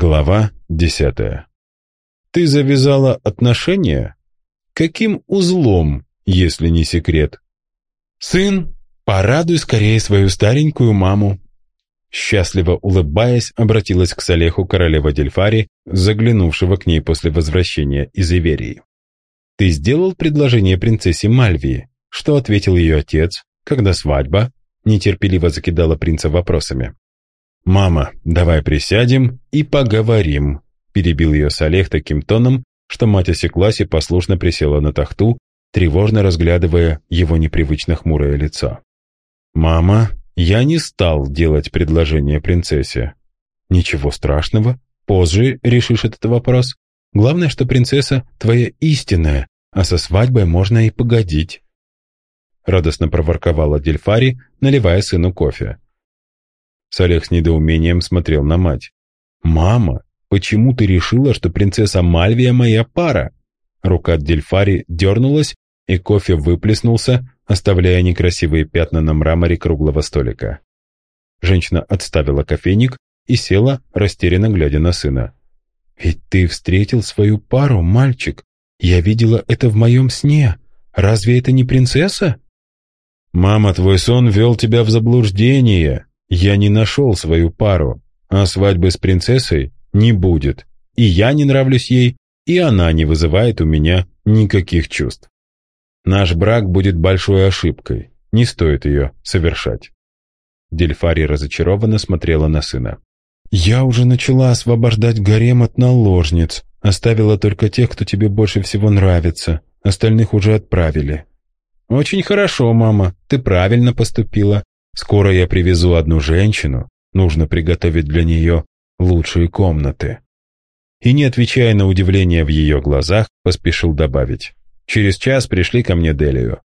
Глава десятая. Ты завязала отношения? Каким узлом, если не секрет? Сын, порадуй скорее свою старенькую маму. Счастливо улыбаясь, обратилась к Салеху королева Дельфари, заглянувшего к ней после возвращения из Иверии. «Ты сделал предложение принцессе Мальвии? Что ответил ее отец? Когда свадьба?» Нетерпеливо закидала принца вопросами. «Мама, давай присядем и поговорим», перебил ее Салех таким тоном, что мать осеклась и послушно присела на тахту, тревожно разглядывая его непривычно хмурое лицо. «Мама, я не стал делать предложение принцессе». «Ничего страшного, позже решишь этот вопрос. Главное, что принцесса твоя истинная, а со свадьбой можно и погодить». Радостно проворковала Дельфари, наливая сыну кофе. Салех с недоумением смотрел на мать. «Мама, почему ты решила, что принцесса Мальвия моя пара?» Рука Дельфари дернулась, и кофе выплеснулся, оставляя некрасивые пятна на мраморе круглого столика. Женщина отставила кофейник и села, растерянно глядя на сына. «Ведь ты встретил свою пару, мальчик. Я видела это в моем сне. Разве это не принцесса?» «Мама, твой сон вел тебя в заблуждение», я не нашел свою пару, а свадьбы с принцессой не будет. И я не нравлюсь ей, и она не вызывает у меня никаких чувств. Наш брак будет большой ошибкой, не стоит ее совершать. Дельфари разочарованно смотрела на сына. «Я уже начала освобождать гарем от наложниц, оставила только тех, кто тебе больше всего нравится, остальных уже отправили». «Очень хорошо, мама, ты правильно поступила. Скоро я привезу одну женщину, нужно приготовить для нее лучшие комнаты». И, не отвечая на удивление в ее глазах, поспешил добавить. «Через час пришли ко мне Делию».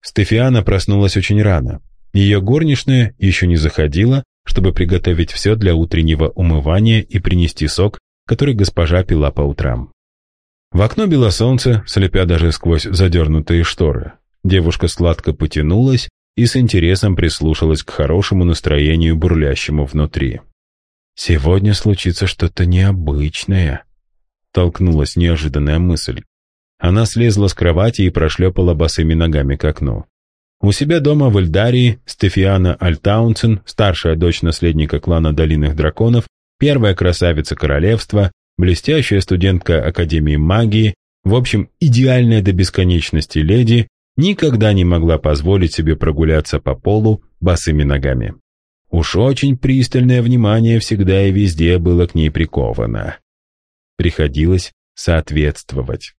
Стефиана проснулась очень рано. Ее горничная еще не заходила, чтобы приготовить все для утреннего умывания и принести сок, который госпожа пила по утрам. В окно било солнце, слепя даже сквозь задернутые шторы. Девушка сладко потянулась и с интересом прислушалась к хорошему настроению, бурлящему внутри. «Сегодня случится что-то необычное», — толкнулась неожиданная мысль. Она слезла с кровати и прошлепала босыми ногами к окну. У себя дома в Эльдарии Стефиана Альтаунсен, старшая дочь наследника клана Долинных Драконов, первая красавица королевства, блестящая студентка Академии магии, в общем, идеальная до бесконечности леди, никогда не могла позволить себе прогуляться по полу босыми ногами. Уж очень пристальное внимание всегда и везде было к ней приковано. Приходилось соответствовать.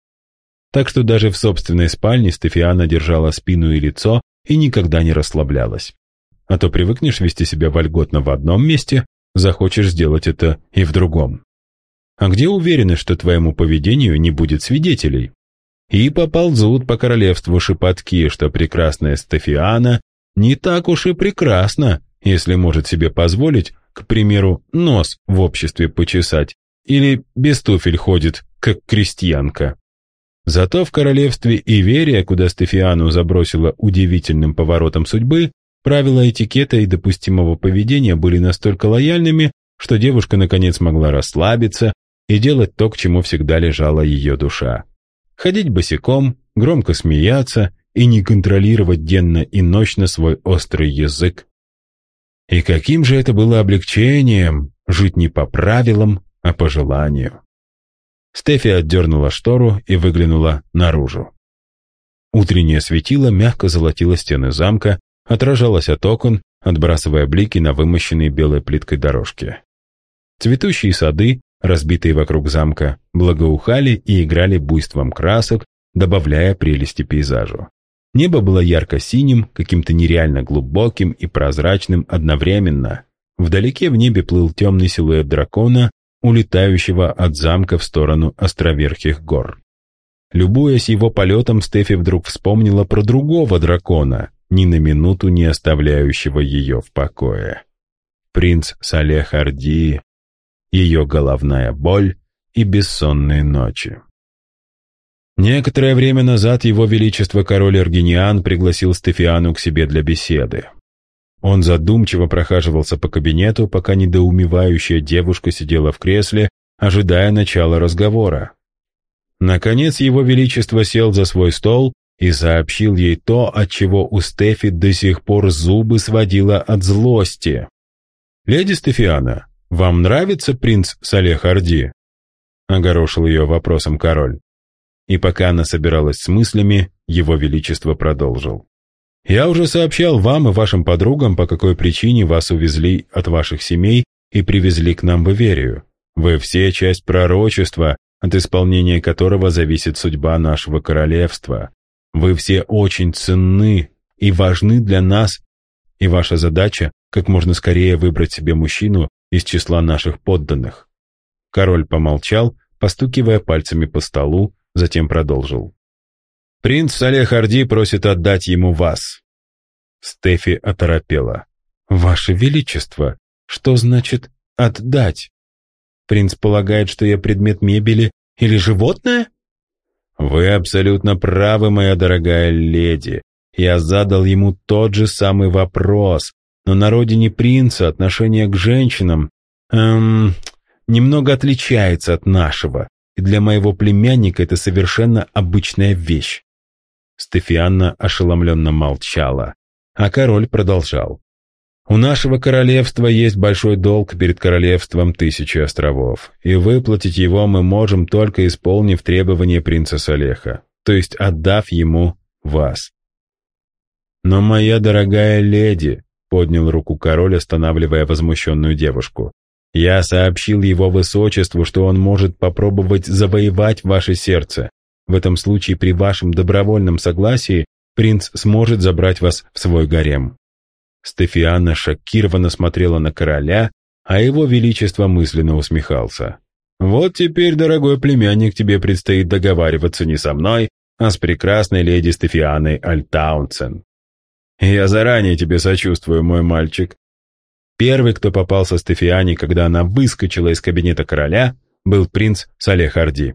Так что даже в собственной спальне Стефиана держала спину и лицо и никогда не расслаблялась. А то привыкнешь вести себя вольготно в одном месте, захочешь сделать это и в другом. А где уверены, что твоему поведению не будет свидетелей? И поползут по королевству шепотки, что прекрасная Стефиана не так уж и прекрасна, если может себе позволить, к примеру, нос в обществе почесать или без туфель ходит, как крестьянка. Зато в королевстве Иверия, куда Стефиану забросила удивительным поворотом судьбы, правила этикета и допустимого поведения были настолько лояльными, что девушка наконец могла расслабиться и делать то, к чему всегда лежала ее душа ходить босиком, громко смеяться и не контролировать денно и ночно свой острый язык. И каким же это было облегчением жить не по правилам, а по желанию. Стефи отдернула штору и выглянула наружу. Утреннее светило мягко золотило стены замка, отражалось от окон, отбрасывая блики на вымощенные белой плиткой дорожки. Цветущие сады разбитые вокруг замка, благоухали и играли буйством красок, добавляя прелести пейзажу. Небо было ярко-синим, каким-то нереально глубоким и прозрачным одновременно. Вдалеке в небе плыл темный силуэт дракона, улетающего от замка в сторону островерхих гор. Любуясь его полетом, Стефи вдруг вспомнила про другого дракона, ни на минуту не оставляющего ее в покое. Принц Салех Арди ее головная боль и бессонные ночи. Некоторое время назад его величество король Аргиниан пригласил Стефиану к себе для беседы. Он задумчиво прохаживался по кабинету, пока недоумевающая девушка сидела в кресле, ожидая начала разговора. Наконец его величество сел за свой стол и сообщил ей то, от чего у Стефи до сих пор зубы сводило от злости. «Леди Стефиана, вам нравится принц Салех Орди?» — огорошил ее вопросом король. И пока она собиралась с мыслями, его величество продолжил. «Я уже сообщал вам и вашим подругам, по какой причине вас увезли от ваших семей и привезли к нам в Иверию. Вы все часть пророчества, от исполнения которого зависит судьба нашего королевства. Вы все очень ценны и важны для нас, и ваша задача — как можно скорее выбрать себе мужчину из числа наших подданных». Король помолчал, постукивая пальцами по столу, затем продолжил. «Принц Салех Орди просит отдать ему вас». Стефи оторопела. «Ваше Величество, что значит «отдать»? Принц полагает, что я предмет мебели или животное?» «Вы абсолютно правы, моя дорогая леди. Я задал ему тот же самый вопрос, но на родине принца отношение к женщинам, эм, немного отличается от нашего, и для моего племянника это совершенно обычная вещь». Стефианна ошеломленно молчала, а король продолжал. У нашего королевства есть большой долг перед королевством Тысячи островов, и выплатить его мы можем только исполнив требования принца Салеха, то есть отдав ему вас. Но моя дорогая леди, поднял руку король, останавливая возмущенную девушку, я сообщил его высочеству, что он может попробовать завоевать ваше сердце. В этом случае при вашем добровольном согласии принц сможет забрать вас в свой гарем. Стефиана шокированно смотрела на короля, а его величество мысленно усмехался. «Вот теперь, дорогой племянник, тебе предстоит договариваться не со мной, а с прекрасной леди Стефианой Альтаунсен. Я заранее тебе сочувствую, мой мальчик». Первый, кто попался Стефиане, когда она выскочила из кабинета короля, был принц Салех Орди.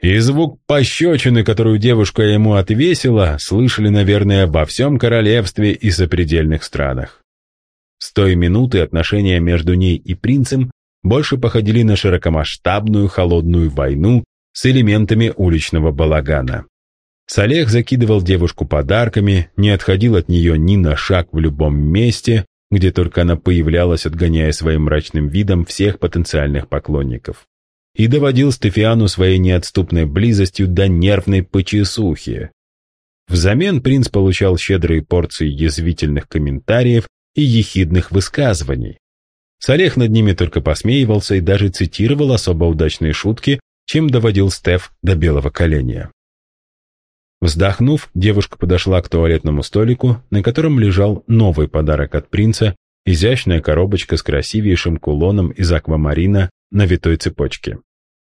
И звук пощечины, которую девушка ему отвесила, слышали, наверное, во всем королевстве и сопредельных странах. С той минуты отношения между ней и принцем больше походили на широкомасштабную холодную войну с элементами уличного балагана. Салех закидывал девушку подарками, не отходил от нее ни на шаг в любом месте, где только она появлялась, отгоняя своим мрачным видом всех потенциальных поклонников и доводил Стефиану своей неотступной близостью до нервной почесухи. Взамен принц получал щедрые порции язвительных комментариев и ехидных высказываний. Салех над ними только посмеивался и даже цитировал особо удачные шутки, чем доводил Стеф до белого коленя. Вздохнув, девушка подошла к туалетному столику, на котором лежал новый подарок от принца, изящная коробочка с красивейшим кулоном из аквамарина на витой цепочке.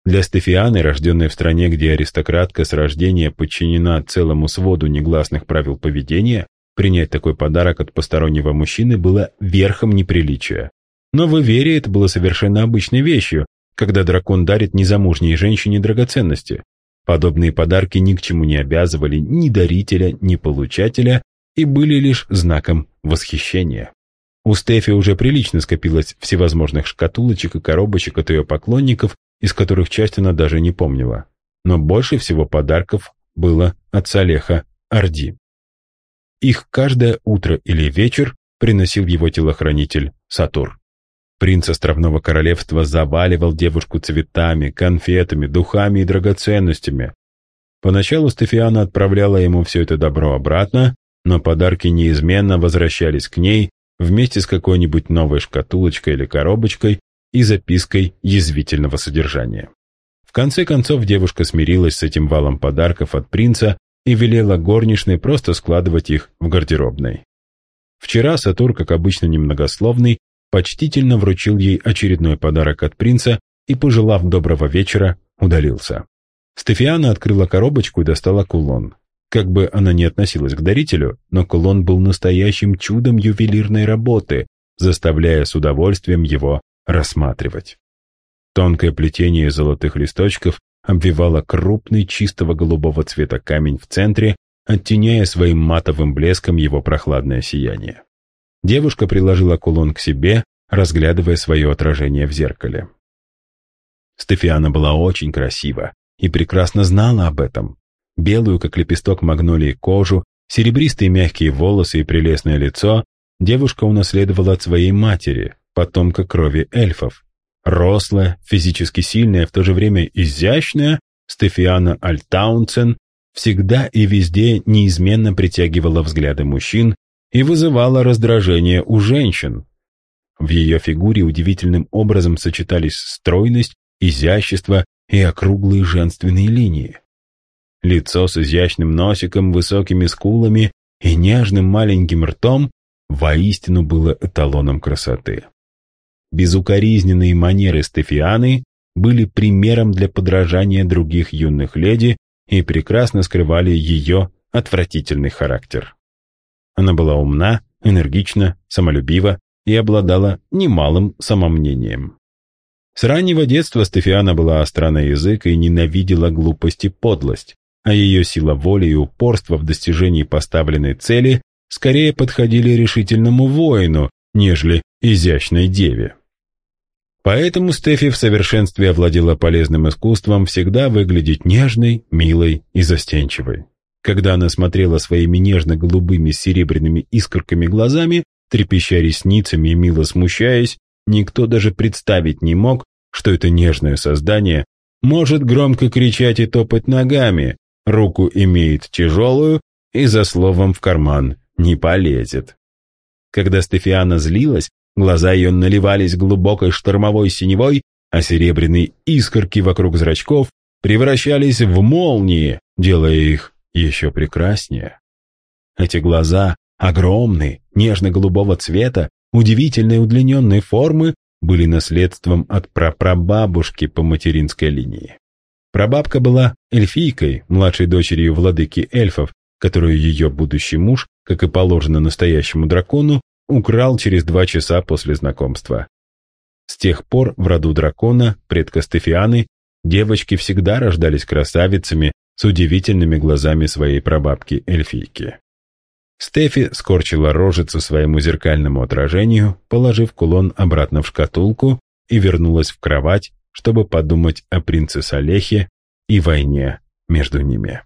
Для Стефианы, рожденной в стране, где аристократка с рождения подчинена целому своду негласных правил поведения, принять такой подарок от постороннего мужчины было верхом неприличия. Но в Иверии это было совершенно обычной вещью, когда дракон дарит незамужней женщине драгоценности. Подобные подарки ни к чему не обязывали ни дарителя, ни получателя и были лишь знаком восхищения. У Стефи уже прилично скопилось всевозможных шкатулочек и коробочек от ее поклонников, из которых часть она даже не помнила. Но больше всего подарков было от Салеха Орди. Их каждое утро или вечер приносил его телохранитель Сатур. Принц Островного Королевства заваливал девушку цветами, конфетами, духами и драгоценностями. Поначалу Стефиана отправляла ему все это добро обратно, но подарки неизменно возвращались к ней, вместе с какой-нибудь новой шкатулочкой или коробочкой и запиской язвительного содержания. В конце концов девушка смирилась с этим валом подарков от принца и велела горничной просто складывать их в гардеробной. Вчера Сатур, как обычно немногословный, почтительно вручил ей очередной подарок от принца и, пожелав доброго вечера, удалился. Стефиана открыла коробочку и достала кулон. Как бы она ни относилась к дарителю, но кулон был настоящим чудом ювелирной работы, заставляя с удовольствием его рассматривать. Тонкое плетение золотых листочков обвивало крупный чистого голубого цвета камень в центре, оттеняя своим матовым блеском его прохладное сияние. Девушка приложила кулон к себе, разглядывая свое отражение в зеркале. Стефиана была очень красива и прекрасно знала об этом. Белую, как лепесток магнолии, кожу, серебристые мягкие волосы и прелестное лицо девушка унаследовала от своей матери, потомка крови эльфов. Рослая, физически сильная, в то же время изящная, Стефиана Альтаунсен всегда и везде неизменно притягивала взгляды мужчин и вызывала раздражение у женщин. В ее фигуре удивительным образом сочетались стройность, изящество и округлые женственные линии. Лицо с изящным носиком, высокими скулами и нежным маленьким ртом воистину было эталоном красоты. Безукоризненные манеры Стефианы были примером для подражания других юных леди и прекрасно скрывали ее отвратительный характер. Она была умна, энергична, самолюбива и обладала немалым самомнением. С раннего детства Стефиана была остра на язык и ненавидела глупость и подлость, а ее сила воли и упорство в достижении поставленной цели скорее подходили решительному воину, нежели изящной деве. Поэтому Стефи в совершенстве овладела полезным искусством всегда выглядеть нежной, милой и застенчивой. Когда она смотрела своими нежно-голубыми серебряными искорками глазами, трепеща ресницами и мило смущаясь, никто даже представить не мог, что это нежное создание может громко кричать и топать ногами, руку имеет тяжелую и за словом в карман не полезет. Когда Стефиана злилась, Глаза ее наливались глубокой штормовой синевой, а серебряные искорки вокруг зрачков превращались в молнии, делая их еще прекраснее. Эти глаза, огромные, нежно-голубого цвета, удивительной удлиненной формы, были наследством от прапрабабушки по материнской линии. Прабабка была эльфийкой, младшей дочерью владыки эльфов, которую ее будущий муж, как и положено настоящему дракону, украл через два часа после знакомства. С тех пор в роду дракона, предка Стефианы, девочки всегда рождались красавицами с удивительными глазами своей прабабки-эльфийки. Стефи скорчила рожицу своему зеркальному отражению, положив кулон обратно в шкатулку и вернулась в кровать, чтобы подумать о принцессе Олехе и войне между ними.